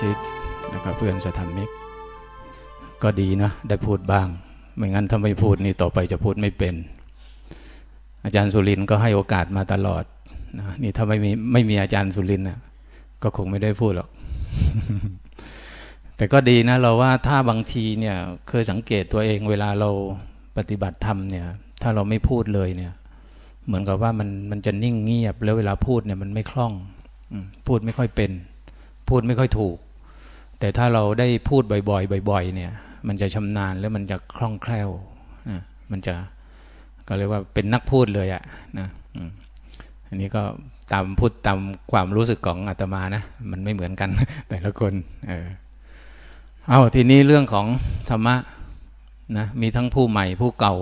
ชิตแล้วก็เพื่อนสธรรมิก ก็ดีนะ ได้พูดบ้าง ไม่งั้นถ้าไม่พูดนี่ต่อไปจะพูดไม่เป็น อาจารย์สุรินก็ให้โอกาสมาตลอดนะนี่ถ้าไม่มีไม่มีอาจารย์สุรินทร์นะก็คงไม่ได้พูดหรอก แต่ก็ดีนะเราว่าถ้าบางทีเนี่ยเคยสังเกตตัวเองเวลาเราปฏิบัติธรรมเนี่ย ถ้าเราไม่พูดเลยเนี่ย เหมือนกับว่ามันมันจะนิ่งเงียบ แล้วเวลาพูดเนี่ยมันไม่คล่องพูดไม่ค่อยเป็น พูดไม่ค่อยถูก แต่ถ้าเราได้พูดบ่อยๆ บ่อย ๆ เนี่ย มันจะชำนาญแล้วมันจะคล่องแคล่วนะมันจะก็เรียกว่าเป็นนักพูดเลยอะนะอันนี้ก็ตามพูดตามความรู้สึกของอาตมานะ มันไม่เหมือนกัน แต่ละคน เออเอาทีนี้เรื่องของธรรมะนะมีทั้งผู้ใหม่ผู้เก่า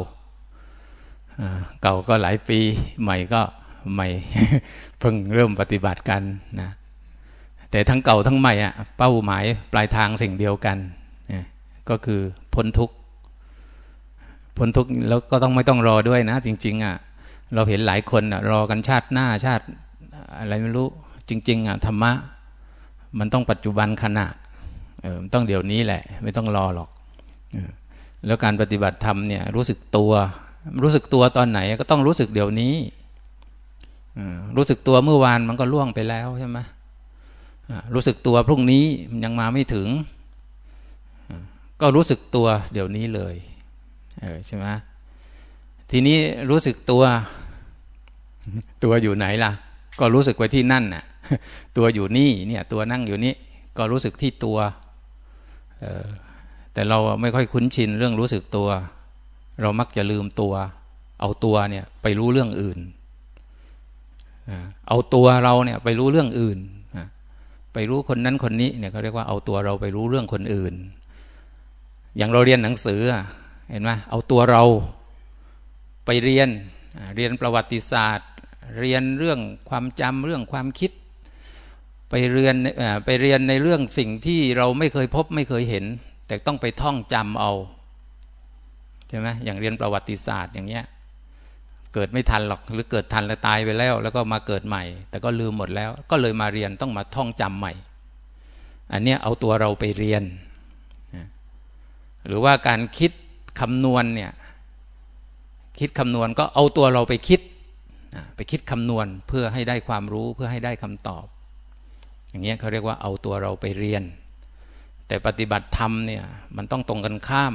เก่าก็หลายปีใหม่ก็ใหม่เพิ่งเริ่มปฏิบัติกันนะ แต่ทั้งเก่าทั้งใหม่อะเป้าหมายปลายทางสิ่งเดียวกันก็คือพ้นทุกข์พ้นทุกข์แล้วก็ต้องไม่ต้องรอด้วยนะ จริง ๆอะเราเห็นหลายคนอะรอกันชาติหน้าชาติอะไรไม่รู้จริง ๆอะธรรมะมันต้องปัจจุบันขณะเออต้องเดี๋ยวนี้แหละ ไม่ต้องรอหรอกแล้วการปฏิบัติธรรมเนี่ยรู้สึกตัว รู้สึกตัวตอนไหนก็ต้องรู้สึกเดี๋ยวนี้รู้สึกตัวเมื่อวานมันก็ล่วงไปแล้วใช่ไหม รู้สึกตัวพรุ่งนี้มันยังมาไม่ถึง ก็รู้สึกตัวเดี๋ยวนี้เลยเออใช่ไหมทีนี้รู้สึกตัว ตัวอยู่ไหนล่ะ ก็รู้สึกไว้ที่นั่นน่ะ ตัวอยู่นี่เนี่ย ตัวนั่งอยู่นี่ก็รู้สึกที่ตัวเออแต่เราไม่ค่อยคุ้นชินเรื่องรู้สึกตัว เรามักจะลืมตัว เอาตัวเนี่ยไปรู้เรื่องอื่น เอาตัวเราเนี่ยไปรู้เรื่องอื่น ไปรู้คนนั้นคนนี้เนี่ยเขาเรียกว่าเอาตัวเราไปรู้เรื่องคนอื่น อย่างเราเรียนหนังสือเห็นไหมเอาตัวเราไปเรียนเรียนประวัติศาสตร์ เรียนเรื่องความจำเรื่องความคิด ไปเรียนไปเรียนในเรื่องสิ่งที่เราไม่เคยพบไม่เคยเห็น แต่ต้องไปท่องจำเอาใช่ไหมอย่างเรียนประวัติศาสตร์อย่างเงี้ย เกิดไม่ทันหรอกหรือเกิดทันแล้วตายไปแล้ว แล้วก็มาเกิดใหม่ แต่ก็ลืมหมดแล้ว ก็เลยมาเรียนต้องมาท่องจำใหม่ อันนี้เอาตัวเราไปเรียน หรือว่าการคิดคำนวณเนี่ยคิดคำนวณก็เอาตัวเราไปคิดไปคิดคำนวณเพื่อให้ได้ความรู้เพื่อให้ได้คำตอบ อย่างเงี้ยเขาเรียกว่าเอาตัวเราไปเรียน แต่ปฏิบัติธรรมเนี่ยมันต้องตรงกันข้าม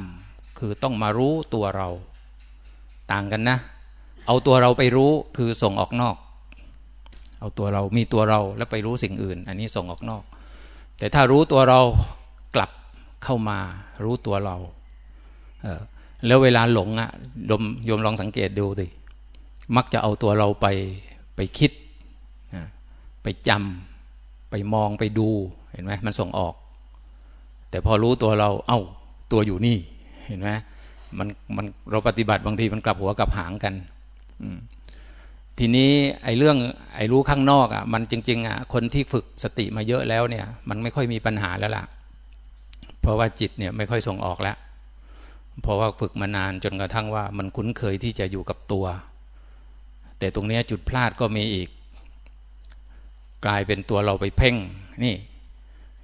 คือต้องมารู้ตัวเราต่างกันนะ เอาตัวเราไปรู้คือส่งออกนอก เอาตัวเรามีตัวเราแล้วไปรู้สิ่งอื่น อันนี้ส่งออกนอก แต่ถ้ารู้ตัวเรากลับเข้ามารู้ตัวเราเแล้วเวลาหลงอะ่ะยมโยมลองสังเกตดูสิมักจะเอาตัวเราไปไปคิดไปจำไปมองไปดูเห็นไหมมันส่งออก แต่พอรู้ตัวเรา เอา้าตัวอยู่นี่ เห็นไหมมันมันเราปฏิบัติบางทีมันกลับหัวกลับหางกัน ทีนี้ไอ้เรื่องไอ้รู้ข้างนอกอะ มันจริง ๆ อะ คนที่ฝึกสติมาเยอะแล้วเนี่ย มันไม่ค่อยมีปัญหาแล้วล่ะ เพราะว่าจิตเนี่ยไม่ค่อยส่งออกแล้ว เพราะว่าฝึกมานานจนกระทั่งว่า มันคุ้นเคยที่จะอยู่กับตัว แต่ตรงนี้จุดพลาดก็มีอีก กลายเป็นตัวเราไปเพ่ง นี่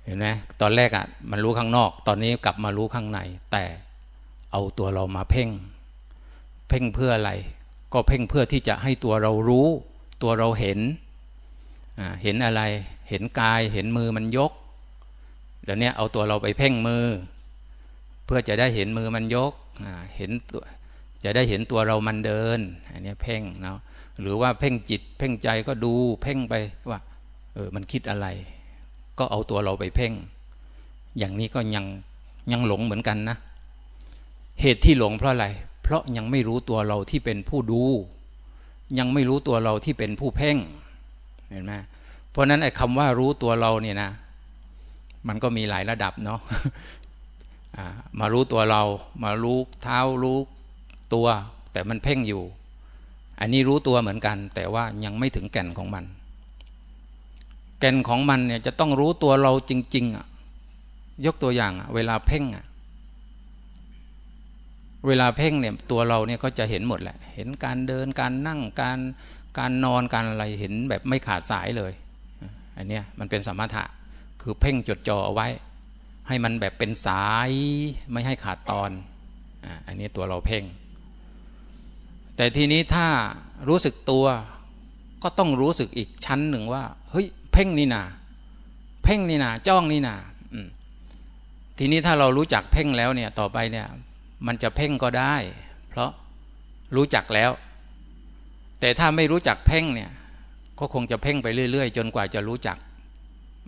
เห็นไหมตอนแรกอะ มันรู้ข้างนอก ตอนนี้กลับมารู้ข้างใน แต่เอาตัวเรามาเพ่ง เพ่งเพื่ออะไร ก็เพ่งเพื่อที่จะให้ตัวเรารู้ ตัวเราเห็นเห็นอะไร เห็นกายเห็นมือมันยกเดี๋ยวนี้เอาตัวเราไปเพ่งมือ เพื่อจะได้เห็นมือมันยกเห็นตัวจะได้เห็นตัวเรามันเดินอันนี้เพ่งเนาะหรือว่าเพ่งจิต เพ่งใจก็ดูเพ่งไปว่าเออมันคิดอะไร ก็เอาตัวเราไปเพ่ง อย่างนี้ก็ยังยังหลงเหมือนกันนะ เหตุที่หลงเพราะอะไร เพราะยังไม่รู้ตัวเราที่เป็นผู้ดู ยังไม่รู้ตัวเราที่เป็นผู้เพ่งเห็นไหมเพราะนั้นไอ้คำว่ารู้ตัวเราเนี่ยนะ มันก็มีหลายระดับเนาะมารู้ตัวเรา มารู้เท้ารู้ตัว แต่มันเพ่งอยู่ อันนี้รู้ตัวเหมือนกัน แต่ว่ายังไม่ถึงแก่นของมัน แก่นของมันเนี่ยจะต้องรู้ตัวเราจริง ๆอะยกตัวอย่างอะ เวลาเพ่งอะ เวลาเพ่งเนี่ยตัวเราเนี่ยก็จะเห็นหมดแหละ เห็นการเดินการนั่งการการนอนการอะไรเห็นแบบไม่ขาดสายเลยอันเนี้ยมันเป็นสมถะคือเพ่งจดจ่อเอาไว้ ให้มันแบบเป็นสายไม่ให้ขาดตอนอันนี้ตัวเราเพ่ง แต่ทีนี้ถ้ารู้สึกตัวก็ต้องรู้สึกอีกชั้นหนึ่งว่าเฮ้ยเพ่งนี่นาเพ่งนี่นาจ้องนี่นาทีนี้ถ้าเรารู้จักเพ่งแล้วเนี่ยต่อไปเนี่ย มันจะเพ่งก็ได้ เพราะรู้จักแล้ว แต่ถ้าไม่รู้จักเพ่งเนี่ย ก็คงจะเพ่งไปเรื่อย ๆ จนกว่าจะรู้จัก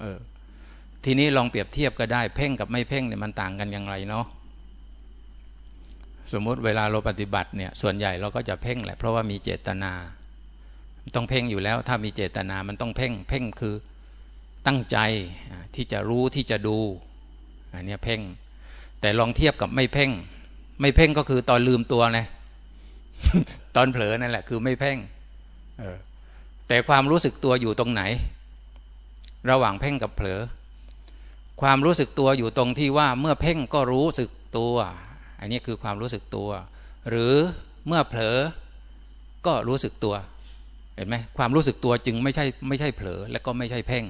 เออ ทีนี้ลองเปรียบเทียบก็ได้ เพ่งกับไม่เพ่งเนี่ยมันต่างกันอย่างไรเนาะสมมุติเวลาเราปฏิบัติเนี่ย ส่วนใหญ่เราก็จะเพ่งแหละ เพราะว่ามีเจตนา ต้องเพ่งอยู่แล้ว ถ้ามีเจตนามันต้องเพ่ง เพ่งคือตั้งใจที่จะรู้ที่จะดูอันนี้เพ่ง แต่ลองเทียบกับไม่เพ่ง ไม่เพ่งก็คือตอนลืมตัวนะตอนเผลอนั่นแหละ คือไม่เพ่ง เออ แต่ความรู้สึกตัวอยู่ตรงไหน ระหว่างเพ่งกับเผลอ ความรู้สึกตัวอยู่ตรงที่ว่าเมื่อเพ่งก็รู้สึกตัว อันนี้คือความรู้สึกตัว หรือเมื่อเผลอ ก็รู้สึกตัว เห็นไหมความรู้สึกตัวจึงไม่ใช่ไม่ใช่เผลอ และก็ไม่ใช่เพ่ง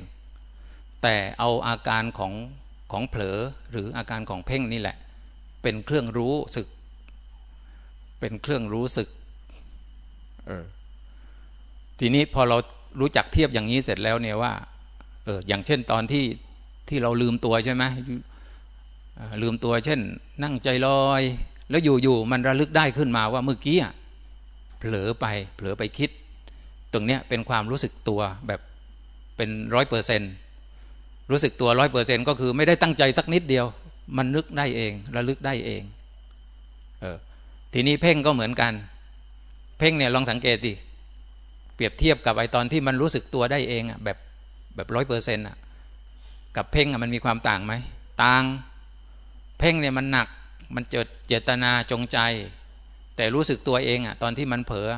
แต่เอาอาการของของเผลอหรืออาการของเพ่งนี่แหละ เป็นเครื่องรู้สึก เป็นเครื่องรู้สึกเออทีนี้พอเรารู้จักเทียบอย่างนี้เสร็จแล้วเนี่ยว่าเอออย่างเช่นตอนที่ที่เราลืมตัวใช่ไหมลืมตัวเช่น นั่งใจลอย แล้วอยู่ๆมันระลึกได้ขึ้นมาว่าเมื่อกี้เผลอไปเผลอไปคิด ตรงเนี้ยเป็นความรู้สึกตัวแบบเป็นร้อยเปอร์เซ็นต์รู้สึกตัวร้อยเปอร์เซ็นก็คือไม่ได้ตั้งใจสักนิดเดียว มันนึกได้เองระลึกได้เอง เออ ทีนี้เพ่งก็เหมือนกัน เพ่งเนี่ยลองสังเกตดิเปรียบเทียบกับไอตอนที่มันรู้สึกตัวได้เองอะแบบแบบร้อยเปอร์เซ็นต์อะกับเพ่งอะมันมีความต่างไหมต่าง เพ่งเนี่ยมันหนัก มันเจดเจตนาจงใจ แต่รู้สึกตัวเองอะ ตอนที่มันเผลอ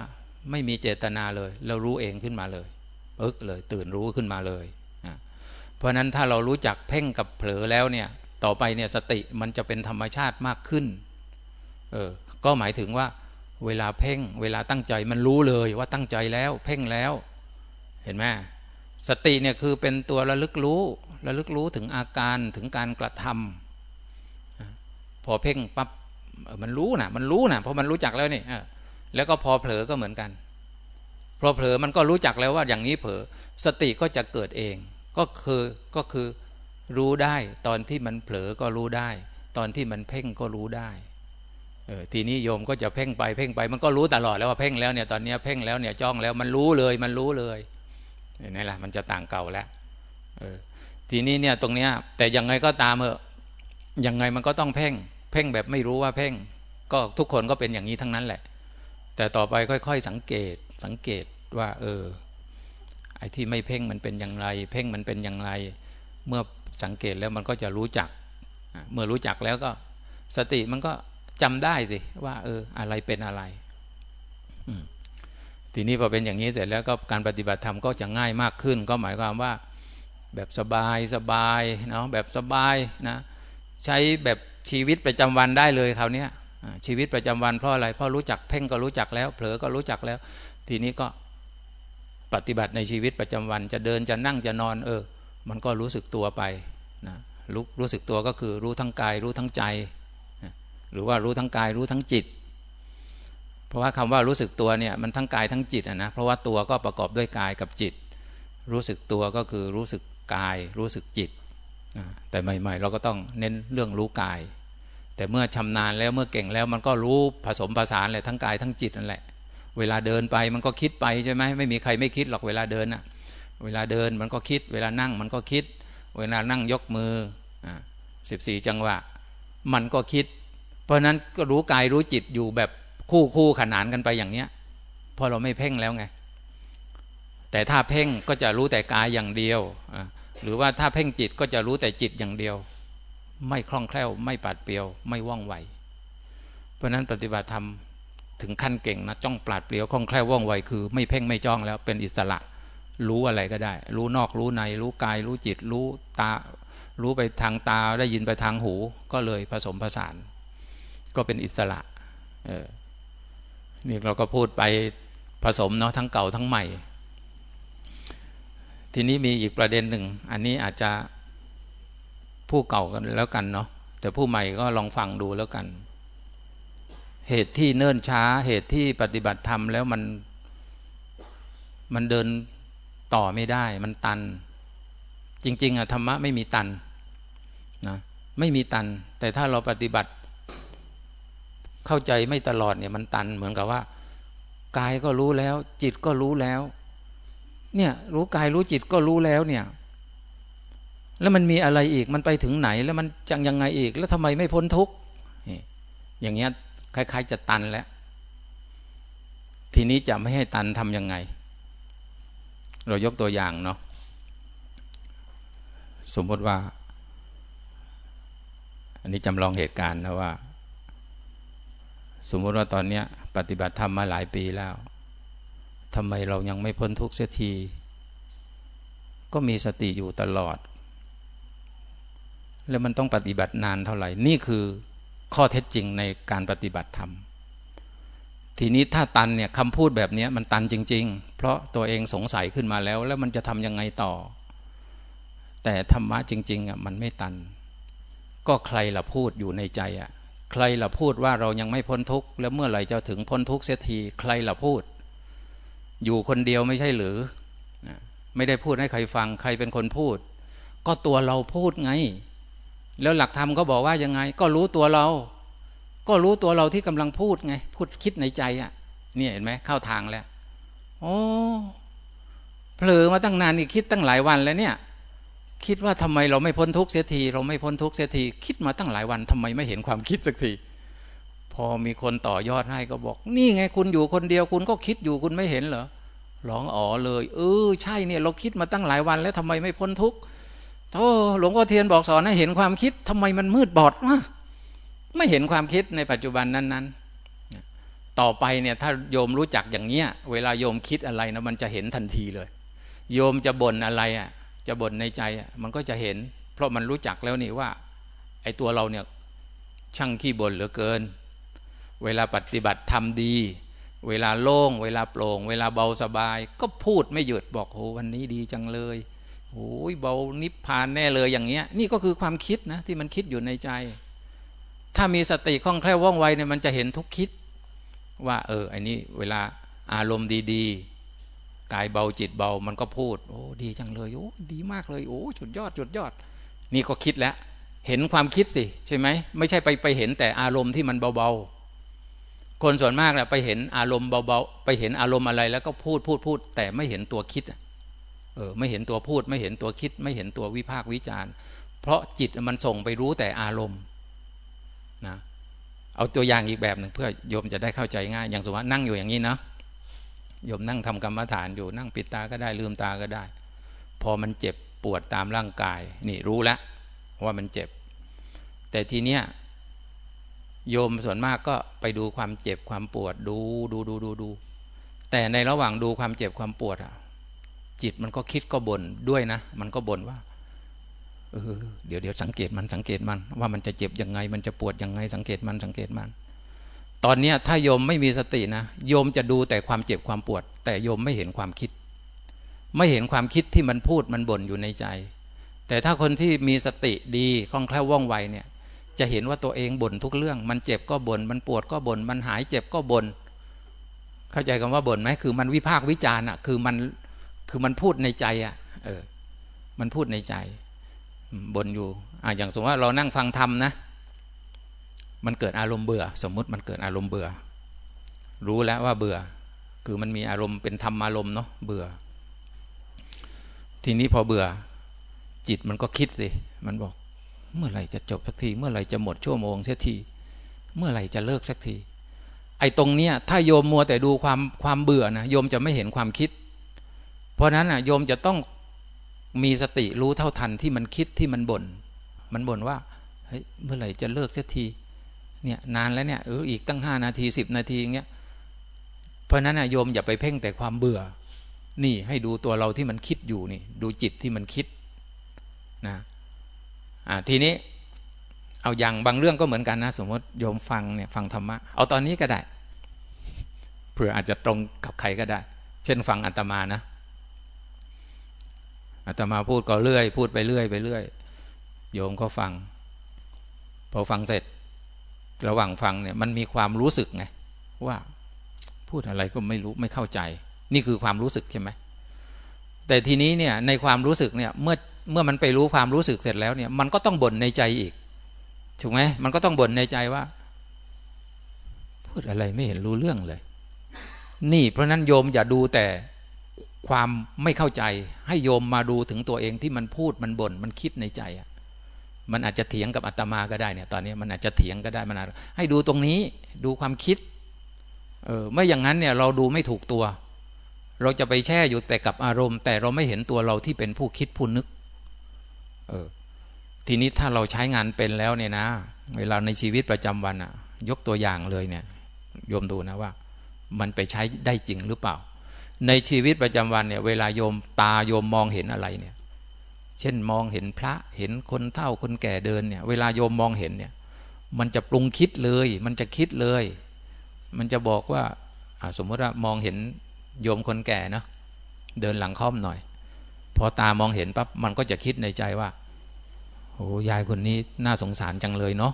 ไม่มีเจตนาเลยเรารู้เองขึ้นมาเลยเอิกเลยตื่นรู้ขึ้นมาเลยเพราะนั้นถ้าเรารู้จักเพ่งกับเผลอแล้วเนี่ย ต่อไปเนี่ยสติมันจะเป็นธรรมชาติมากขึ้น เออ ก็หมายถึงว่า เวลาเพ่ง เวลาตั้งใจมันรู้เลยว่าตั้งใจแล้ว เพ่งแล้ว เห็นไหมสติเนี่ยคือเป็นตัวระลึกรู้ ระลึกรู้ถึงอาการถึงการกระทำพอเพ่งปั๊บมันรู้นะมันรู้นะเพราะมันรู้จักแล้วนี่แล้วก็พอเผลอก็เหมือนกันพอเผลอมันก็รู้จักแล้วว่าอย่างนี้เผลอสติก็จะเกิดเอง ก็คือก็คือ รู้ได้ ตอนที่มันเผลอก็รู้ได้ ตอนที่มันเพ่งก็รู้ได้เออทีนี้โยมก็จะเพ่งไปเพ่งไป มันก็รู้ตลอดแล้วว่าเพ่งแล้วเนี่ยตอนนี้เพ่งแล้วเนี่ยจ้องแล้วมันรู้เลยมันรู้เลยนี่แหละมันจะต่างเก่าแล้วเออทีนี้เนี่ยตรงเนี้ย แต่ยังไงก็ตามเถอะยังไงมันก็ต้องเพ่ง เพ่งแบบไม่รู้ว่าเพ่ง ก็ทุกคนก็เป็นอย่างนี้ทั้งนั้นแหละ แต่ต่อไปค่อย ๆ สังเกตสังเกตว่า เออ ไอ้ที่ไม่เพ่งมันเป็นอย่างไร เพ่งมันเป็นอย่างไร เมื่อ สังเกตแล้วมันก็จะรู้จัก เมื่อรู้จักแล้วก็สติมันก็จำได้สิว่า เออ อะไรเป็นอะไรทีนี้พอเป็นอย่างนี้เสร็จแล้วก็การปฏิบัติธรรมก็จะง่ายมากขึ้น ก็หมายความว่า แบบสบายสบายเนาะแบบสบายนะ ใช้แบบชีวิตประจำวันได้เลยคราวนี้ชีวิตประจำวันเพราะอะไรเพราะรู้จักเพ่งก็รู้จักแล้ว เผลอก็รู้จักแล้ว ทีนี้ก็ปฏิบัติในชีวิตประจำวัน จะเดินจะนั่งจะนอน เออ มันก็รู้สึกตัวไปนะรู้รู้สึกตัวก็คือรู้ทั้งกายรู้ทั้งใจนะหรือว่ารู้ทั้งกายรู้ทั้งจิต เพราะว่าคำว่ารู้สึกตัวเนี่ยมันทั้งกายทั้งจิตนะเพราะว่าตัวก็ประกอบด้วยกายกับจิต รู้สึกตัวก็คือรู้สึกกายรู้สึกจิตแต่ใหม่ ๆ เราก็ต้องเน้นเรื่องรู้กาย แต่เมื่อชำนาญแล้วเมื่อเก่งแล้วมันก็รู้ผสมผสานเลยทั้งกายทั้งจิตนั่นแหละ เวลาเดินไปมันก็คิดไปใช่ไหมไม่มีใครไม่คิดหรอกเวลาเดินอะ เวลาเดินมันก็คิด เวลานั่งมันก็คิด เวลานั่งยกมืออ่าสิบสี่จังหวะ มันก็คิด เพราะนั้นก็รู้กายรู้จิตอยู่แบบคู่คู่ขนานกันไปอย่างเนี้ยพอเราไม่เพ่งแล้วไง แต่ถ้าเพ่งก็จะรู้แต่กายอย่างเดียว หรือว่าถ้าเพ่งจิตก็จะรู้แต่จิตอย่างเดียว ไม่คล่องแคล่ว ไม่ปัดเปียว ไม่ว่องไว เพราะนั้นปฏิบัติธรรมถึงขั้นเก่งนะจ้องปราดเปรียวคล่องแคล่วว่องไวคือ ไม่เพ่งไม่จ้องแล้วเป็นอิสระ รู้อะไรก็ได้ รู้นอกรู้ใน รู้กาย รู้จิต รู้ตา รู้ไปทางตาได้ยินไปทางหู ก็เลยผสมผสาน ก็เป็นอิสระเออนี่เราก็พูดไปผสมเนาะทั้งเก่าทั้งใหม่ ทีนี้มีอีกประเด็นหนึ่ง อันนี้อาจจะผู้เก่ากันแล้วกันเนาะแต่ผู้ใหม่ก็ลองฟังดูแล้วกัน เหตุที่เนิ่นช้า เหตุที่ปฏิบัติธรรมแล้วมันมันเดิน ต่อไม่ได้ มันตัน จริง ๆอะธรรมะไม่มีตันนะไม่มีตัน แต่ถ้าเราปฏิบัติเข้าใจไม่ตลอดเนี่ยมันตันเหมือนกับว่ากายก็รู้แล้ว จิตก็รู้แล้ว เนี่ยรู้กายรู้จิตก็รู้แล้วเนี่ย แล้วมันมีอะไรอีกมันไปถึงไหนแล้วมันจังยังไงอีก แล้วทำไมไม่พ้นทุกข์อย่างเงี้ยคล้าย ๆ จะตันแล้ว ทีนี้จะไม่ให้ตันทำยังไง เรายกตัวอย่างเนาะสมมติว่า อันนี้จำลองเหตุการณ์นะว่า สมมติว่าตอนเนี้ย ปฏิบัติธรรมมาหลายปีแล้วทำไมเรายังไม่พ้นทุกข์เสียที ก็มีสติอยู่ตลอด แล้วมันต้องปฏิบัตินานเท่าไหร่ นี่คือข้อเท็จจริงในการปฏิบัติธรรม ทีนี้ถ้าตันเนี่ยคำพูดแบบนี้มันตันจริง ๆ เพราะตัวเองสงสัยขึ้นมาแล้ว แล้วมันจะทำยังไงต่อ แต่ธรรมะจริงๆอะมันไม่ตัน ก็ใครล่ะพูดอยู่ในใจอะใครล่ะพูดว่าเรายังไม่พ้นทุกข์แล้วเมื่อไหร่จะถึงพ้นทุกข์เสียทีใครล่ะพูด อยู่คนเดียวไม่ใช่หรือ ไม่ได้พูดให้ใครฟังใครเป็นคนพูด ก็ตัวเราพูดไง แล้วหลักธรรมก็บอกว่ายังไง ก็รู้ตัวเรา ก็รู้ตัวเราที่กำลังพูดไง พูดคิดในใจอะ่ะเนี่ยเห็นไหมเข้าทางแล้วโอ้เผลอมาตั้งนานนี่คิดตั้งหลายวันแล้วเนี่ย คิดว่าทำไมเราไม่พ้นทุกข์เสียทีเราไม่พ้นทุกข์เสียทีคิดมาตั้งหลายวันทำไมไม่เห็นความคิดสักทีพอมีคนต่อยอดให้ก็บอก นี่ไงคุณอยู่คนเดียวคุณก็คิดอยู่คุณไม่เห็นเหรอร้องอ๋อเลย เออใช่เนี่ยเราคิดมาตั้งหลายวันแล้วทำไมไม่พ้นทุกข์โธ่หลวงพ่อเทียนบอกสอนให้เห็นความคิดทำไมมันมืดบอดวะ ไม่เห็นความคิดในปัจจุบันนั้น ๆ ต่อไปเนี่ยถ้าโยมรู้จักอย่างเนี้ย เวลาโยมคิดอะไรนะมันจะเห็นทันทีเลย โยมจะบ่นอะไรอะ จะบ่นในใจอะมันก็จะเห็น เพราะมันรู้จักแล้วนี่ว่า ไอ้ตัวเราเนี่ยช่างขี้บ่นเหลือเกิน เวลาปฏิบัติทำดี เวลาโล่ง เวลาโปร่ง เวลาเบาสบาย ก็พูดไม่หยุดบอกโอ้วันนี้ดีจังเลยโอ้ยเบานิพพานแน่เลยอย่างเงี้ย นี่ก็คือความคิดนะที่มันคิดอยู่ในใจ ถ้ามีสติคล่องแคล่วว่องไวเนี่ยมันจะเห็นทุกคิด ว่า เออไอันนี้เวลาอารมณ์ดีๆ กายเบาจิตเบามันก็พูด โอ้ดีจังเลยโอ้ดีมากเลยโอ้จุดยอดจุดยอด นี่ก็คิดแล้ว เห็นความคิดสิใช่ไหมไม่ใช่ไปไปเห็นแต่อารมณ์ที่มันเบาๆ คนส่วนมากเนี่ยไปเห็นอารมณ์เบาๆไปเห็นอารมณ์อะไร แล้วก็พูดพูดพูด แต่ไม่เห็นตัวคิดเออไม่เห็นตัวพูด ไม่เห็นตัวคิด ไม่เห็นตัววิพากษ์วิจารณ์ เพราะจิตมันส่งไปรู้แต่อารมณ์ นะเอาตัวอย่างอีกแบบหนึ่งเพื่อโยมจะได้เข้าใจง่าย อย่างสมมตินั่งอยู่อย่างนี้เนาะโยมนั่งทำกรรมฐานอยู่นั่งปิดตาก็ได้ลืมตาก็ได้ พอมันเจ็บปวดตามร่างกาย นี่รู้แล้วว่ามันเจ็บ แต่ทีเนี้ยโยมส่วนมากก็ไปดูความเจ็บความปวดดูดูดูดูดู แต่ในระหว่างดูความเจ็บความปวดอะจิตมันก็คิดก็บ่นด้วยนะ มันก็บ่นว่า เออเดี๋ยวเดี๋ยวสังเกตมันสังเกตมัน ว่ามันจะเจ็บยังไง มันจะปวดยังไง สังเกตมันสังเกตมัน ตอนเนี้ยถ้าโยมไม่มีสตินะโยมจะดูแต่ความเจ็บความปวด แต่โยมไม่เห็นความคิด ไม่เห็นความคิดที่มันพูดมันบ่นอยู่ในใจ แต่ถ้าคนที่มีสติดีคล่องแคล่วว่องไวเนี่ย จะเห็นว่าตัวเองบ่นทุกเรื่อง มันเจ็บก็บน่นมันปวดก็บน่นมันหายเจ็บก็บน่นเข้าใจคำว่าบ่นไหมคือมันวิพากษ์วิจารณ์อะคือมันคือมันพูดในใจอะเออมันพูดในใจ บนอยู่อ่าอย่างสมมติว่าเรานั่งฟังธรรมนะ มันเกิดอารมณ์เบื่อ สมมุติมันเกิดอารมณ์เบื่อ รู้แล้วว่าเบื่อ คือมันมีอารมณ์เป็นธรรมอารมณ์เนาะเบื่อ ทีนี้พอเบื่อ จิตมันก็คิดสิมันบอก เมื่อไหร่จะจบสักที เมื่อไหร่จะหมดชั่วโมงเสียที เมื่อไหร่จะเลิกสักที ไอ้ตรงเนี้ย ถ้าโยมมัวแต่ดูความความเบื่อนะโยมจะไม่เห็นความคิด เพราะนั้นอะโยมจะต้อง มีสติรู้เท่าทันที่มันคิดที่มันบน่นมันบ่นว่าเฮ้ยเมื่อไหร่จะเลิกเสียทีเนี่ยนานแล้วเนี่ยเอออีกตั้งห้านาทีสิบนาทีอย่างเงี้ยเพราะนั้นอะโยมอย่าไปเพ่งแต่ความเบื่อ นี่ให้ดูตัวเราที่มันคิดอยู่นี่ ดูจิตที่มันคิดนะอ่าทีนี้ เอาอย่างบางเรื่องก็เหมือนกันนะ สมมติโยมฟังเนี่ยฟังธรรมะเอาตอนนี้ก็ได้เผื่ออาจจะตรงกับใครก็ได้ เช่นฟังอัตมานะ อาตมาพูดก็เรื่อย พูดไปเรื่อยไปเรื่อย โยมก็ฟัง พอฟังเสร็จ ระหว่างฟังเนี่ย มันมีความรู้สึกไงว่าพูดอะไรก็ไม่รู้ไม่เข้าใจ นี่คือความรู้สึกใช่ไหมแต่ทีนี้เนี่ยในความรู้สึกเนี่ยเมื่อเมื่อมันไปรู้ความรู้สึกเสร็จแล้วเนี่ย มันก็ต้องบ่นในใจอีกถูกไหมมันก็ต้องบ่นในใจว่า พูดอะไรไม่เห็นรู้เรื่องเลย นี่เพราะนั้นโยมอย่าดูแต่ ความไม่เข้าใจ ให้โยมมาดูถึงตัวเองที่มันพูดมันบน่นมันคิดในใจอะมันอาจจะเถียงกับอาตมาก็ได้เนี่ย ตอนนี้มันอาจจะเถียงก็ได้มันอาจให้ดูตรงนี้ดูความคิด เออไม่อย่างนั้นเนี่ยเราดูไม่ถูกตัว เราจะไปแช่อยู่แต่กับอารมณ์ แต่เราไม่เห็นตัวเราที่เป็นผู้คิดผู้นึก เออ ทีนี้ถ้าเราใช้งานเป็นแล้วเนี่ยนะ เวลาในชีวิตประจำวันอะยกตัวอย่างเลยเนี่ยโยมดูนะว่า มันไปใช้ได้จริงหรือเปล่า ในชีวิตประจำวันเนี่ยเวลาโยมตาโยมมองเห็นอะไรเนี่ย เช่นมองเห็นพระเห็นคนเฒ่าคนแก่เดินเนี่ย เวลาโยมมองเห็นเนี่ย มันจะปรุงคิดเลย มันจะคิดเลย มันจะบอกว่าสมมติว่ามองเห็นโยมคนแก่เนาะเดินหลังค่อมหน่อย พอตามองเห็นปั๊บมันก็จะคิดในใจว่าโอ้ยายคนนี้น่าสงสารจังเลยเนาะ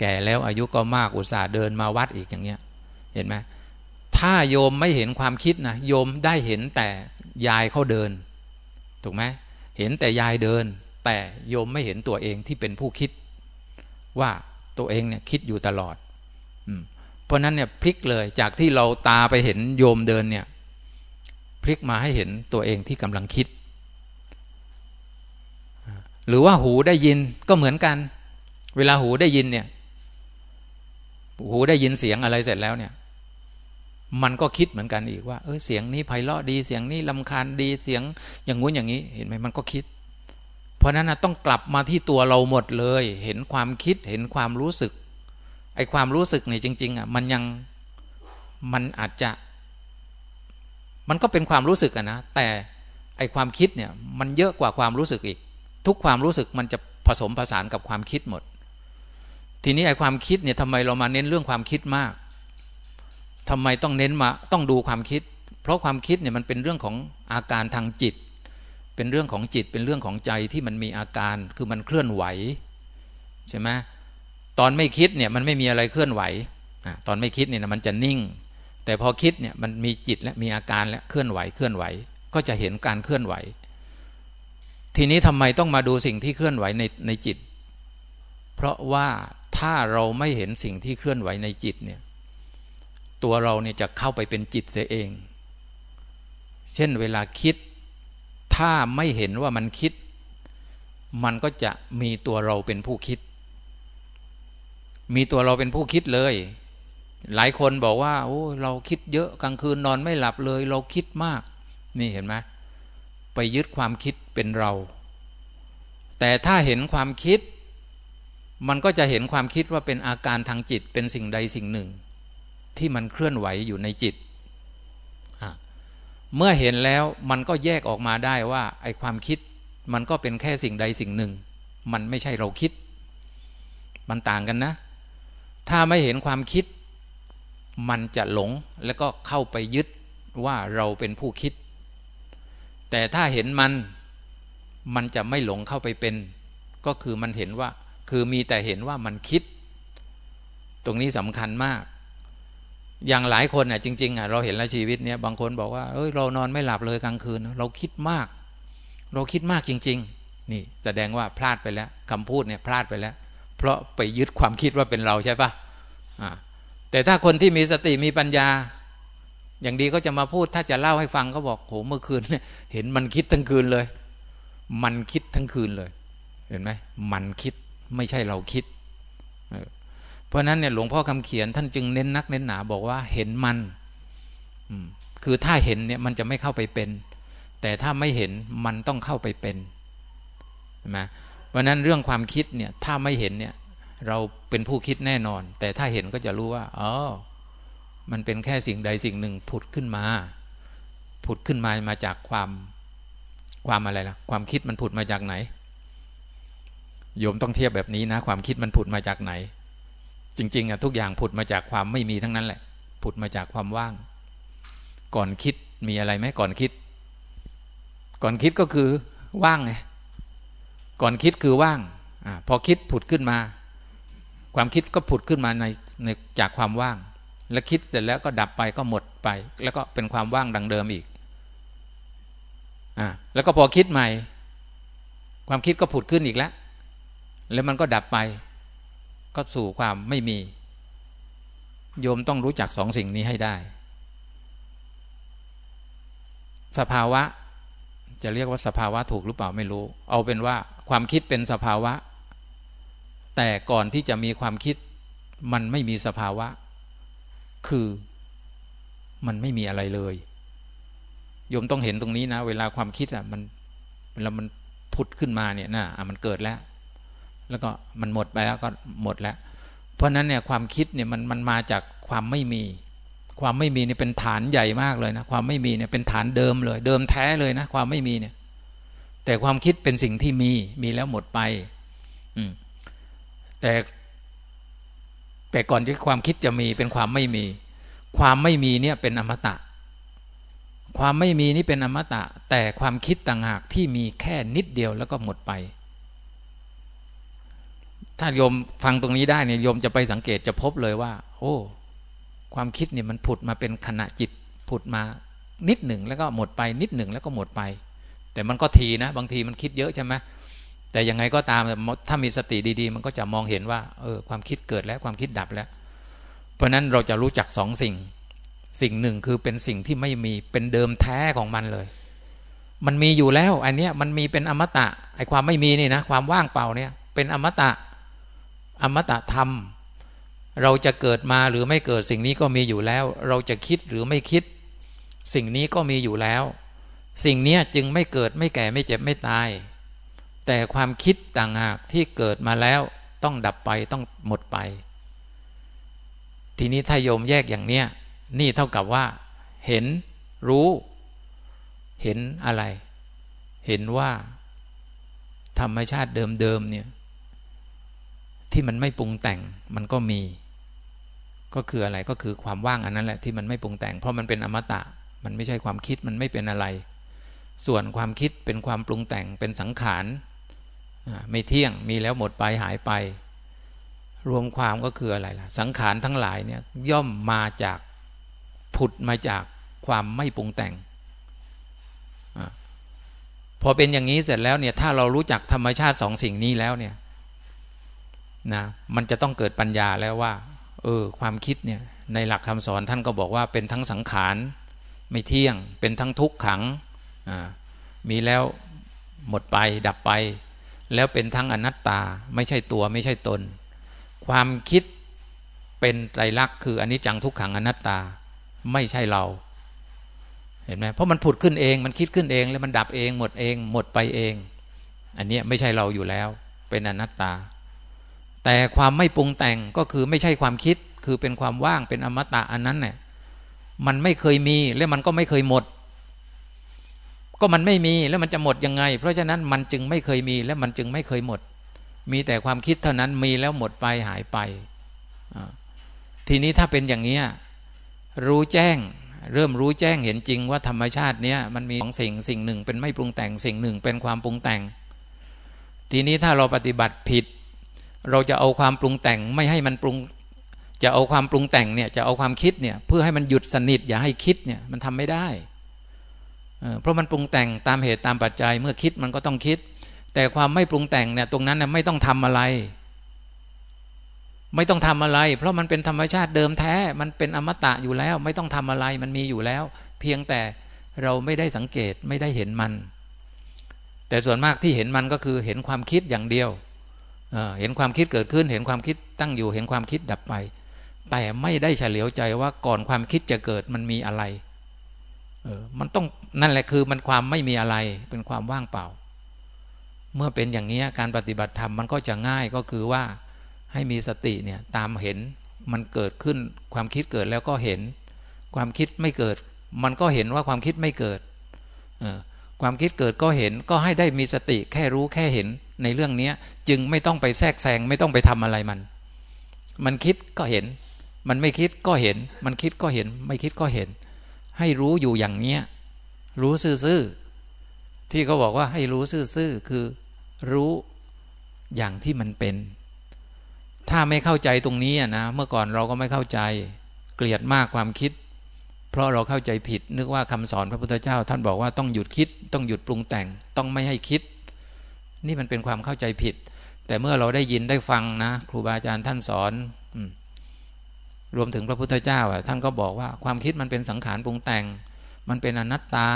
แก่แล้วอายุก็มากอุตส่าห์เดินมาวัดอีกอย่างเงี้ย เห็นไหม ถ้าโยมไม่เห็นความคิดนะโยมได้เห็นแต่ยายเขาเดิน ถูกไหมเห็นแต่ยายเดิน แต่โยมไม่เห็นตัวเองที่เป็นผู้คิด ว่าตัวเองเนี่ยคิดอยู่ตลอดเพราะนั้นเนี่ยพลิกเลยจากที่เราตาไปเห็นโยมเดินเนี่ย พลิกมาให้เห็นตัวเองที่กำลังคิด หรือว่าหูได้ยินก็เหมือนกัน เวลาหูได้ยินเนี่ย หูได้ยินเสียงอะไรเสร็จแล้วเนี่ย มันก็คิดเหมือนกันอีกว่าเออเสียงนี้ไพเราะดีเสียงนี้ลำคาญดีเสียง อย่างงู้นอย่างนี้ เห็นไหมมันก็คิด เพราะนั้นนะต้องกลับมาที่ตัวเราหมดเลย เห็นความคิดเห็นความรู้สึกไอ้ความรู้สึกนี่จริง ๆอะมันยังมันอาจจะ มันก็เป็นความรู้สึกอะนะแต่ไอ้ความคิดเนี่ย มันเยอะกว่าความรู้สึกอีก ทุกความรู้สึกมันจะผสมผสานกับความคิดหมด ทีนี้ไอ้ความคิดเนี่ยทำไมเรามาเน้นเรื่องความคิดมาก ทำไมต้องเน้นมาต้องดูความคิด เพราะความคิดเนี่ยมันเป็นเรื่องของอาการทางจิต เป็นเรื่องของจิตเป็นเรื่องของใจที่มันมีอาการคือมันเคลื่อนไหวใช่ไหมตอนไม่คิดเนี่ยมันไม่มีอะไรเคลื่อนไหวตอนไม่คิดเนี่ยมันจะนิ่ง แต่พอคิดเนี่ยมันมีจิตและมีอาการและเคลื่อนไหวเคลื่อนไหว ก็จะเห็นการเคลื่อนไหว ทีนี้ทำไมต้องมาดูสิ่งที่เคลื่อนไหวในในจิต เพราะว่าถ้าเราไม่เห็นสิ่งที่เคลื่อนไหวในจิตเนี่ย ตัวเราเนี่ยจะเข้าไปเป็นจิตเสียเอง เช่นเวลาคิด ถ้าไม่เห็นว่ามันคิด มันก็จะมีตัวเราเป็นผู้คิด มีตัวเราเป็นผู้คิดเลย หลายคนบอกว่า โอ้เราคิดเยอะกลางคืนนอนไม่หลับเลย เราคิดมาก นี่เห็นไหมไปยึดความคิดเป็นเรา แต่ถ้าเห็นความคิด มันก็จะเห็นความคิดว่าเป็นอาการทางจิตเป็นสิ่งใดสิ่งหนึ่ง ที่มันเคลื่อนไหวอยู่ในจิต เมื่อเห็นแล้วมันก็แยกออกมาได้ว่าไอความคิดมันก็เป็นแค่สิ่งใดสิ่งหนึ่ง มันไม่ใช่เราคิด มันต่างกันนะ ถ้าไม่เห็นความคิด มันจะหลงแล้วก็เข้าไปยึดว่าเราเป็นผู้คิด แต่ถ้าเห็นมันมันจะไม่หลงเข้าไปเป็น ก็คือมันเห็นว่า คือมีแต่เห็นว่ามันคิด ตรงนี้สำคัญมาก อย่างหลายคนอะจริงๆอะเราเห็นแล้วชีวิตเนี้ยบางคนบอกว่าเอ้ยเรานอนไม่หลับเลยกลางคืน เราคิดมาก เราคิดมากจริง ๆ นี่แสดงว่าพลาดไปแล้วคำพูดเนี่ยพลาดไปแล้ว เพราะไปยึดความคิดว่าเป็นเราใช่ปะอ่าแต่ถ้าคนที่มีสติมีปัญญา อย่างดีก็จะมาพูดถ้าจะเล่าให้ฟังเขาบอกโหเมื่อคืนเห็นมันคิดทั้งคืนเลย มันคิดทั้งคืนเลย เห็นไหมมันคิดไม่ใช่เราคิด เพราะนั้นเนี่ยหลวงพ่อคำเขียนท่านจึงเน้นนักเน้นหนาบอกว่าเห็นมันคือถ้าเห็นเนี่ยมันจะไม่เข้าไปเป็น แต่ถ้าไม่เห็นมันต้องเข้าไปเป็นใช่ไหมเพราะนั้นเรื่องความคิดเนี่ยถ้าไม่เห็นเนี่ยเราเป็นผู้คิดแน่นอน แต่ถ้าเห็นก็จะรู้ว่าอ๋อมันเป็นแค่สิ่งใดสิ่งหนึ่งผุดขึ้นมา ผุดขึ้นมามาจากความความอะไรล่ะ ความคิดมันผุดมาจากไหนโยมต้องเทียบแบบนี้นะ ความคิดมันผุดมาจากไหน จริง ๆอะทุกอย่างผุดมาจากความไม่มีทั้งนั้นแหละ ผุดมาจากความว่าง ก่อนคิดมีอะไรไหมก่อนคิด ก่อนคิดก็คือว่างไงก่อนคิดคือว่างอพอคิดผุดขึ้นมา ความคิดก็ผุดขึ้นมาในในจากความว่าง แล้วคิดเสร็จแล้วก็ดับไปก็หมดไป แล้วก็เป็นความว่างดังเดิมอีกอ่าแล้วก็พอคิดใหม่ ความคิดก็ผุดขึ้นอีกแล้ว แล้วมันก็ดับไป ก็สู่ความไม่มี โยมต้องรู้จักสองสิ่งนี้ให้ได้ สภาวะ จะเรียกว่าสภาวะถูกหรือเปล่าไม่รู้ เอาเป็นว่าความคิดเป็นสภาวะ แต่ก่อนที่จะมีความคิด มันไม่มีสภาวะ คือมันไม่มีอะไรเลยโยมต้องเห็นตรงนี้นะ เวลาความคิดอะมันเวลามันผุดขึ้นมาเนี่ยนะอะมันเกิดแล้ว แล้วก็มันหมดไปแล้วก็หมดแล้ว เพราะนั้นเนี่ยความคิดเนี่ยมันมันมาจากความไม่มี ความไม่มีเนี่ยเป็นฐานใหญ่มากเลยนะความไม่มีเนี่ยเป็นฐานเดิมเลย เดิมแท้เลยนะความไม่มีเนี่ย แต่ความคิดเป็นสิ่งที่มีมีแล้วหมดไป อืมแต่แต่ก่อนที่ความคิดจะมีเป็นความไม่มี ความไม่มีเนี่ยเป็นอมตะ ความไม่มีนี่เป็นอมตะ แต่ความคิดต่างหากที่มีแค่นิดเดียวแล้วก็หมดไป ถ้าโยมฟังตรงนี้ได้เนี่ยโยมจะไปสังเกตจะพบเลยว่า โอ้ ความคิดเนี่ยมันผุดมาเป็นขณะจิตผุดมานิดหนึ่งแล้วก็หมดไปนิดหนึ่งแล้วก็หมดไป แต่มันก็ทีนะ บางทีมันคิดเยอะใช่ไหมแต่ยังไงก็ตามถ้ามีสติดีๆ มันก็จะมองเห็นว่าเออความคิดเกิดแล้วความคิดดับแล้ว เพราะนั้นเราจะรู้จักสองสิ่ง สิ่งหนึ่งคือเป็นสิ่งที่ไม่มีเป็นเดิมแท้ของมันเลย มันมีอยู่แล้วอันเนี้ยมันมีเป็นอมตะไอความไม่มีนี่นะความว่างเปล่าเนี่ย เป็นอมตะ อมตะธรรม เราจะเกิดมาหรือไม่เกิดสิ่งนี้ก็มีอยู่แล้ว เราจะคิดหรือไม่คิด สิ่งนี้ก็มีอยู่แล้ว สิ่งนี้จึงไม่เกิดไม่แก่ไม่เจ็บไม่ตาย แต่ความคิดต่างหากที่เกิดมาแล้วต้องดับไปต้องหมดไป ทีนี้ถ้าโยมแยกอย่างเนี้ยนี่เท่ากับว่า เห็นรู้ เห็นอะไร เห็นว่า ธรรมชาติเดิมๆเนี่ย ที่มันไม่ปรุงแต่งมันก็มี ก็คืออะไรก็คือความว่างอันนั้นแหละที่มันไม่ปรุงแต่ง เพราะมันเป็นอมตะ มันไม่ใช่ความคิดมันไม่เป็นอะไร ส่วนความคิดเป็นความปรุงแต่งเป็นสังขารไม่เที่ยงมีแล้วหมดไปหายไป รวมความก็คืออะไรล่ะ สังขารทั้งหลายเนี่ยย่อมมาจากผุดมาจากความไม่ปรุงแต่งอพอเป็นอย่างนี้เสร็จแล้วเนี่ยถ้าเรารู้จักธรรมชาติสองสิ่งนี้แล้วเนี่ย นะมันจะต้องเกิดปัญญาแล้วว่า เออ ความคิดเนี่ยในหลักคำสอนท่านก็บอกว่าเป็นทั้งสังขารไม่เที่ยง เป็นทั้งทุกขังมีแล้วหมดไปดับไป แล้วเป็นทั้งอนัตตาไม่ใช่ตัวไม่ใช่ตน ความคิดเป็นไตรลักษณ์คืออนิจจังทุกขังอนัตตาไม่ใช่เรา เห็นไหมเพราะมันผุดขึ้นเองมันคิดขึ้นเองแล้วมันดับเองหมดเองหมดไปเอง อันนี้ไม่ใช่เราอยู่แล้ว เป็นอนัตตา แต่ความไม่ปรุงแต่งก็คือไม่ใช่ความคิดคือเป็นความว่างเป็นอมตะอันนั้นเนี่ยมันไม่เคยมีและมันก็ไม่เคยหมด ก็มันไม่มีแล้วมันจะหมดยังไง เพราะฉะนั้นมันจึงไม่เคยมีและมันจึงไม่เคยหมด มีแต่ความคิดเท่านั้นมีแล้วหมดไปหายไป ทีนี้ถ้าเป็นอย่างนี้รู้แจ้ง เริ่มรู้แจ้งเห็นจริงว่าธรรมชาติเนี้ยมันมีสองสิ่งสิ่งหนึ่ง เป็นไม่ปรุงแต่งสิ่งหนึ่ง เป็นความปรุงแต่ง ทีนี้ถ้าเราปฏิบัติผิด เราจะเอาความปรุงแต่งไม่ให้มันปรุง จะเอาความปรุงแต่งเนี่ยจะเอาความคิดเนี่ยเพื่อให้มันหยุดสนิทอย่าให้คิดเนี่ยมันทำไม่ได้ เพราะมันปรุงแต่งตามเหตุตามปัจจัยเมื่อคิดมันก็ต้องคิด แต่ความไม่ปรุงแต่งเนี่ยตรงนั้นน่ยไม่ต้องทำอะไร ไม่ต้องทำอะไร เพราะมันเป็นธรรมชาติเดิมแท้ มันเป็นอมตะอยู่แล้ว ไม่ต้องทำอะไรมันมีอยู่แล้ว เพียงแต่เราไม่ได้สังเกตไม่ได้เห็นมัน แต่ส่วนมากที่เห็นมันก็คือเห็นความคิดอย่างเดียว เห็นความคิดเกิดขึ้น เห็นความคิดตั้งอยู่ เห็นความคิดดับไป แต่ไม่ได้เฉลียวใจว่าก่อนความคิดจะเกิดมันมีอะไรเออมันต้องนั่นแหละคือมันความไม่มีอะไรเป็นความว่างเปล่า เมื่อเป็นอย่างนี้การปฏิบัติธรรมมันก็จะง่ายก็คือว่าให้มีสติเนี่ยตามเห็นมันเกิดขึ้นความคิดเกิดแล้วก็เห็น ความคิดไม่เกิด มันก็เห็นว่าความคิดไม่เกิดความคิดเกิดก็เห็นก็ให้ได้มีสติแค่รู้แค่เห็น ในเรื่องนี้จึงไม่ต้องไปแทรกแซงไม่ต้องไปทำอะไรมัน มันคิดก็เห็น มันไม่คิดก็เห็น มันคิดก็เห็น ไม่คิดก็เห็น ให้รู้อยู่อย่างเนี้ยรู้ซื่อที่เขาบอกว่าให้รู้ซื่อๆคือรู้อย่างที่มันเป็น ถ้าไม่เข้าใจตรงนี้นะเมื่อก่อนเราก็ไม่เข้าใจ เกลียดมากความคิด เพราะเราเข้าใจผิด นึกว่าคำสอนพระพุทธเจ้า ท่านบอกว่าต้องหยุดคิด ต้องหยุดปรุงแต่ง ต้องไม่ให้คิด นี่มันเป็นความเข้าใจผิด แต่เมื่อเราได้ยินได้ฟังนะ ครูบาอาจารย์ท่านสอนรวมถึงพระพุทธเจ้าอะท่านก็บอกว่าความคิดมันเป็นสังขารปรุงแต่ง มันเป็นอนัตตา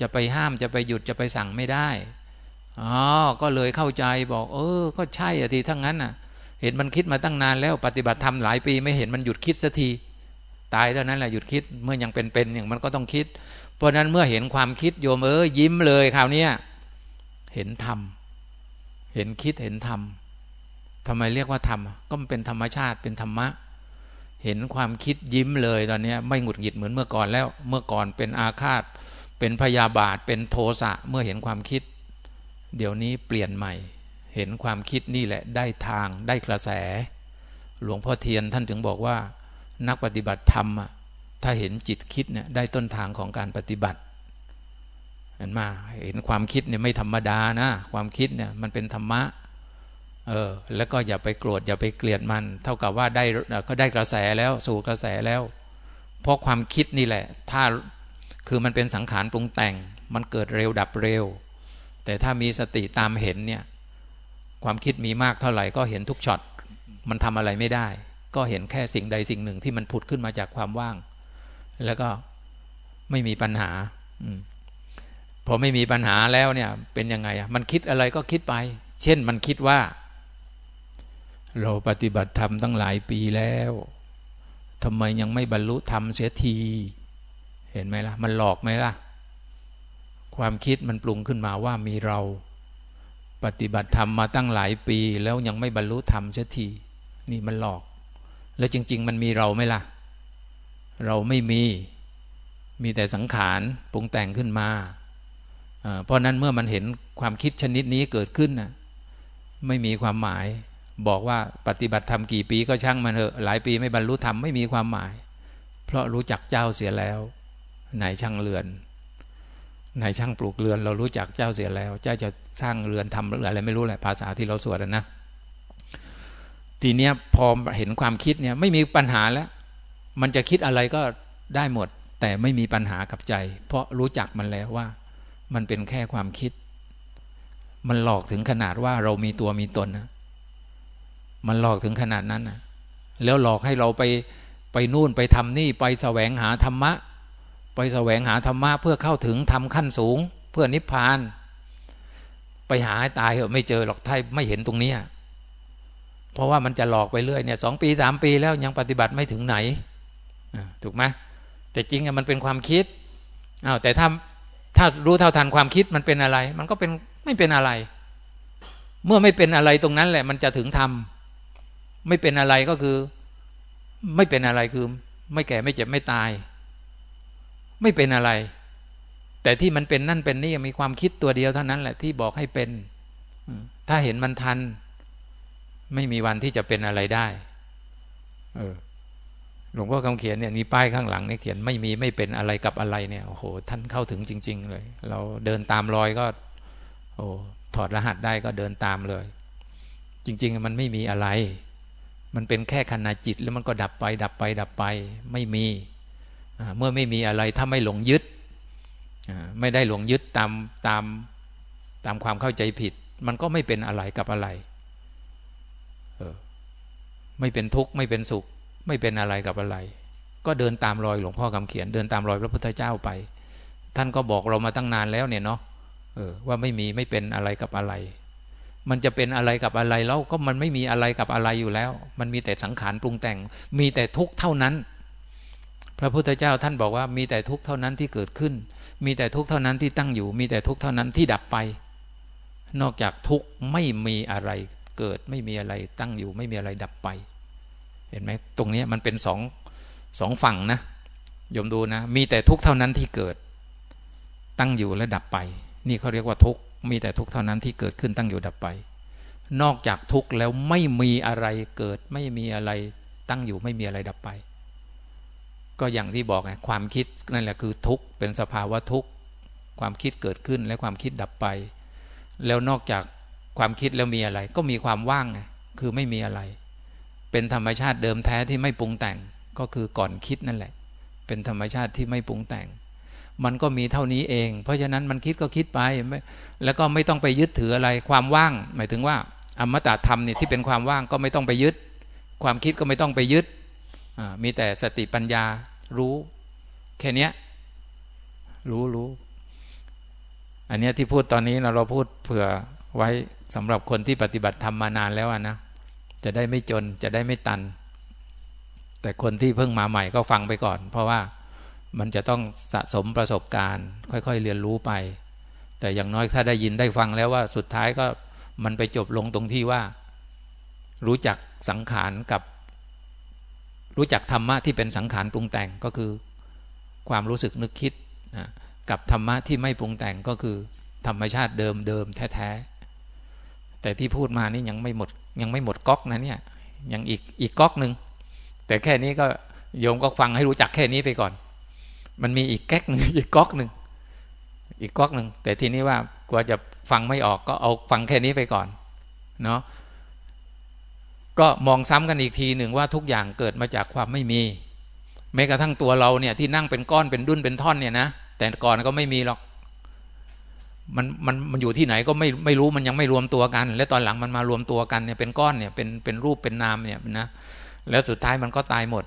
จะไปห้ามจะไปหยุดจะไปสั่งไม่ได้อ๋อก็เลยเข้าใจบอก เออ ก็ใช่อะทีทั้งนั้นอะ เห็นมันคิดมาตั้งนานแล้วปฏิบัติธรรมหลายปีไม่เห็นมันหยุดคิดสักทีตายเท่านั้นแหละหยุดคิดเมื่อยังเป็นๆอย่างมันก็ต้องคิด เพราะนั้นเมื่อเห็นความคิดโยมเออยิ้มเลยคราวนี้เห็นธรรม เห็นคิดเห็นธรรมทำไมเรียกว่าธรรม ก็มันเป็นธรรมชาติเป็นธรรมะ เห็นความคิดยิ้มเลยตอนนี้ไม่หงุดหงิดเหมือนเมื่อก่อนแล้ว เมื่อก่อนเป็นอาฆาต เป็นพยาบาท เป็นโทสะเมื่อเห็นความคิด เดี๋ยวนี้เปลี่ยนใหม่ เห็นความคิดนี่แหละ ได้ทางได้กระแส หลวงพ่อเทียนท่านถึงบอกว่า นักปฏิบัติธรรมถ้าเห็นจิตคิดเนี่ยได้ต้นทางของการปฏิบัติ เห็นมาเห็นความคิดเนี่ยไม่ธรรมดานะ ความคิดเนี่ยมันเป็นธรรมะเออแล้วก็อย่าไปโกรธอย่าไปเกลียดมัน เท่ากับว่าได้ก็ได้กระแสแล้วสู่กระแสแล้ว เพราะความคิดนี่แหละ ถ้าคือมันเป็นสังขารปรุงแต่ง มันเกิดเร็วดับเร็ว แต่ถ้ามีสติตามเห็นเนี่ยความคิดมีมากเท่าไหร่ก็เห็นทุกช็อตมันทำอะไรไม่ได้ ก็เห็นแค่สิ่งใดสิ่งหนึ่งที่มันผุดขึ้นมาจากความว่าง แล้วก็ไม่มีปัญหา อืม พอไม่มีปัญหาแล้วเนี่ย เป็นยังไงอะมันคิดอะไรก็คิดไป เช่นมันคิดว่า เราปฏิบัติธรรมตั้งหลายปีแล้วทำไมยังไม่บรรลุธรรมเสียที เห็นไหมล่ะ มันหลอกไหมล่ะ ความคิดมันปรุงขึ้นมาว่ามีเราปฏิบัติธรรมมาตั้งหลายปี แล้วยังไม่บรรลุธรรมเสียที นี่มันหลอก แล้วจริง ๆ มันมีเราไหมล่ะ เราไม่มี มีแต่สังขารปรุงแต่งขึ้นมา เพราะนั้นเมื่อมันเห็นความคิดชนิดนี้เกิดขึ้นนะไม่มีความหมาย บอกว่าปฏิบัติธรรมกี่ปีก็ช่างมันเถอะหลายปีไม่บรรลุธรรมไม่มีความหมาย เพราะรู้จักเจ้าเสียแล้วไหนช่างเรือนไหนช่างปลูกเรือน เรารู้จักเจ้าเสียแล้ว เจ้าจะสร้างเรือนทำอะไรไม่รู้แหละภาษาที่เราสวดนะ ทีเนี้ยพอเห็นความคิดเนี่ยไม่มีปัญหาแล้ว มันจะคิดอะไรก็ได้หมด แต่ไม่มีปัญหากับใจ เพราะรู้จักมันแล้วว่า มันเป็นแค่ความคิด มันหลอกถึงขนาดว่าเรามีตัวมีตนนะมันหลอกถึงขนาดนั้นนะแล้วหลอกให้เราไปไปนู่นไปทำนี่ไปแสวงหาธรรมะ ไปแสวงหาธรรมะเพื่อเข้าถึงทำขั้นสูง เพื่อนิพพาน ไปหาให้ตายเหอะไม่เจอหรอกถ้าไม่เห็นตรงนี้เพราะว่ามันจะหลอกไปเรื่อยเนี่ยสองปีสามปีแล้วยังปฏิบัติไม่ถึงไหนถูกไหมแต่จริงอะมันเป็นความคิดอ้าวแต่ถ้า ถ้ารู้เท่าทันความคิดมันเป็นอะไร มันก็เป็นไม่เป็นอะไร เมื่อไม่เป็นอะไรตรงนั้นแหละ มันจะถึงธรรมไม่เป็นอะไรก็คือ ไม่เป็นอะไรคือ ไม่แก่ไม่เจ็บไม่ตาย ไม่เป็นอะไร แต่ที่มันเป็นนั่นเป็นนี่มีความคิดตัวเดียวเท่านั้นแหละที่บอกให้เป็น ถ้าเห็นมันทัน ไม่มีวันที่จะเป็นอะไรได้ เออ หลวงพ่อคำเขียนเนี่ยมีป้ายข้างหลังเนี่ยเขียนไม่มีไม่เป็นอะไรกับอะไรเนี่ยโอ้โหท่านเข้าถึงจริง ๆ เลย เราเดินตามรอยก็ โอ้ถอดรหัสได้ก็เดินตามเลย จริง ๆ มันไม่มีอะไร มันเป็นแค่ขณะจิตแล้วมันก็ดับไป ดับไป ดับไป ไม่มีเมื่อไม่มีอะไรถ้าไม่หลงยึดไม่ได้หลงยึดตามตามตามความเข้าใจผิด มันก็ไม่เป็นอะไรกับอะไรไม่เป็นทุกข์ไม่เป็นสุข ไม่เป็นอะไรกับอะไร ก็เดินตามรอยหลวงพ่อคำเขียน เดินตามรอยพระพุทธเจ้าไป ท่านก็บอกเรามาตั้งนานแล้วเนี่ยเนาะเออว่าไม่มีไม่เป็นอะไรกับอะไร มันจะเป็นอะไรกับอะไรแล้วก็มันไม่มีอะไรกับอะไรอยู่แล้ว มันมีแต่สังขารปรุงแต่ง มีแต่ทุกข์เท่านั้น พระพุทธเจ้าท่านบอกว่ามีแต่ทุกข์เท่านั้นที่เกิดขึ้น มีแต่ทุกข์เท่านั้นที่ตั้งอยู่ มีแต่ทุกข์เท่านั้นที่ดับไป นอกจากทุกข์ไม่มีอะไรเกิดไม่มีอะไรตั้งอยู่ ไม่มีอะไรดับไป เห็นไหมตรงนี้มันเป็นสองสองฝั่งนะยมดูนะ มีแต่ทุกเท่านั้นที่เกิด ตั้งอยู่และดับไป นี่เขาเรียกว่าทุกมีแต่ทุกเท่านั้นที่เกิดขึ้นตั้งอยู่ดับไป นอกจากทุกแล้วไม่มีอะไรเกิด ไม่มีอะไรตั้งอยู่ไม่มีอะไรดับไป ก็อย่างที่บอกไงความคิดนั่นแหละคือทุกเป็นสภาวะทุกความคิดเกิดขึ้นและความคิดดับไป แล้วนอกจากความคิดแล้วมีอะไร ก็มีความว่างไงคือไม่มีอะไร เป็นธรรมชาติเดิมแท้ที่ไม่ปรุงแต่งก็คือก่อนคิดนั่นแหละ เป็นธรรมชาติที่ไม่ปรุงแต่ง มันก็มีเท่านี้เอง เพราะฉะนั้นมันคิดก็คิดไป แล้วก็ไม่ต้องไปยึดถืออะไรความว่าง หมายถึงว่า อมตะธรรมเนี่ยที่เป็นความว่างก็ไม่ต้องไปยึด ความคิดก็ไม่ต้องไปยึดมีแต่สติปัญญารู้ แค่นี้รู้รู้ อันนี้ที่พูดตอนนี้เราเราพูดเผื่อไว้สำหรับคนที่ปฏิบัติธรรมมานานแล้วนะ จะได้ไม่จนจะได้ไม่ตัน แต่คนที่เพิ่งมาใหม่ก็ฟังไปก่อน เพราะว่ามันจะต้องสะสมประสบการณ์ ค่อยๆเรียนรู้ไป แต่อย่างน้อยถ้าได้ยินได้ฟังแล้วว่าสุดท้ายก็มันไปจบลงตรงที่ว่า รู้จักสังขารกับ รู้จักธรรมะที่เป็นสังขารปรุงแต่งก็คือ ความรู้สึกนึกคิดนะกับธรรมะที่ไม่ปรุงแต่งก็คือ ธรรมชาติเดิมเดิมแท้ๆ แต่ที่พูดมานี่ยังไม่หมด ยังไม่หมดก๊อกนะเนี่ยยังอีกอีกก๊อกหนึ่งแต่แค่นี้ก็โยมก็ฟังให้รู้จักแค่นี้ไปก่อน มันมีอีกแก๊กหนึ่งอีกก๊อกหนึ่งอีกก๊อกหนึ่งแต่ทีนี้ว่ากลัวจะฟังไม่ออกก็เอาฟังแค่นี้ไปก่อนเนาะก็มองซ้ำกันอีกทีหนึ่งว่าทุกอย่างเกิดมาจากความไม่มีแม้กระทั่งตัวเราเนี่ยที่นั่งเป็นก้อนเป็นดุนเป็นท่อนเนี่ยนะแต่ก่อนก็ไม่มีหรอก มันมันมันอยู่ที่ไหนก็ไม่ไม่รู้มันยังไม่รวมตัวกัน และตอนหลังมันมารวมตัวกันเนี่ยเป็นก้อนเนี่ยเป็นเป็นรูปเป็นนามเนี่ยนะแล้วสุดท้ายมันก็ตายหมด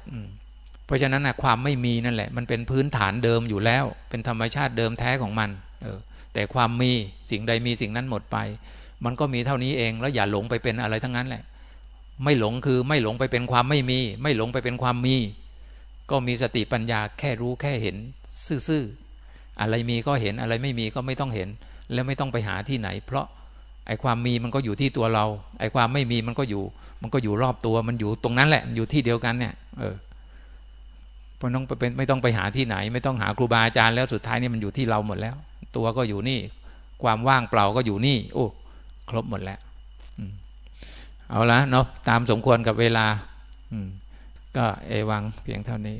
เพราะฉะนั้นนะความไม่มีนั่นแหละ มันเป็นพื้นฐานเดิมอยู่แล้ว เป็นธรรมชาติเดิมแท้ของมันเออแต่ความมีสิ่งใดมีสิ่งนั้นหมดไป มันก็มีเท่านี้เองแล้วอย่าหลงไปเป็นอะไรทั้งนั้นแหละ ไม่หลงคือไม่หลงไปเป็นความไม่มี ไม่หลงไปเป็นความมี ก็มีสติปัญญาแค่รู้แค่เห็นซื่อๆ อะไรมีก็เห็นอะไรไม่มีก็ไม่ต้องเห็น แล้วไม่ต้องไปหาที่ไหน เพราะไอ้ความมีมันก็อยู่ที่ตัวเรา ไอ้ความไม่มีมันก็อยู่ มันก็อยู่รอบตัวมันอยู่ตรงนั้นแหละมันอยู่ที่เดียวกันเนี่ย เออไม่ต้องไปเป็นไม่ต้องไปหาที่ไหน ไม่ต้องหาครูบาอาจารย์แล้วสุดท้ายนี่มันอยู่ที่เราหมดแล้ว ตัวก็อยู่นี่ ความว่างเปล่าก็อยู่นี่ โอ้ครบหมดแล้วเอาละเนาะตามสมควรกับเวลา อืม ก็เอวังเพียงเท่านี้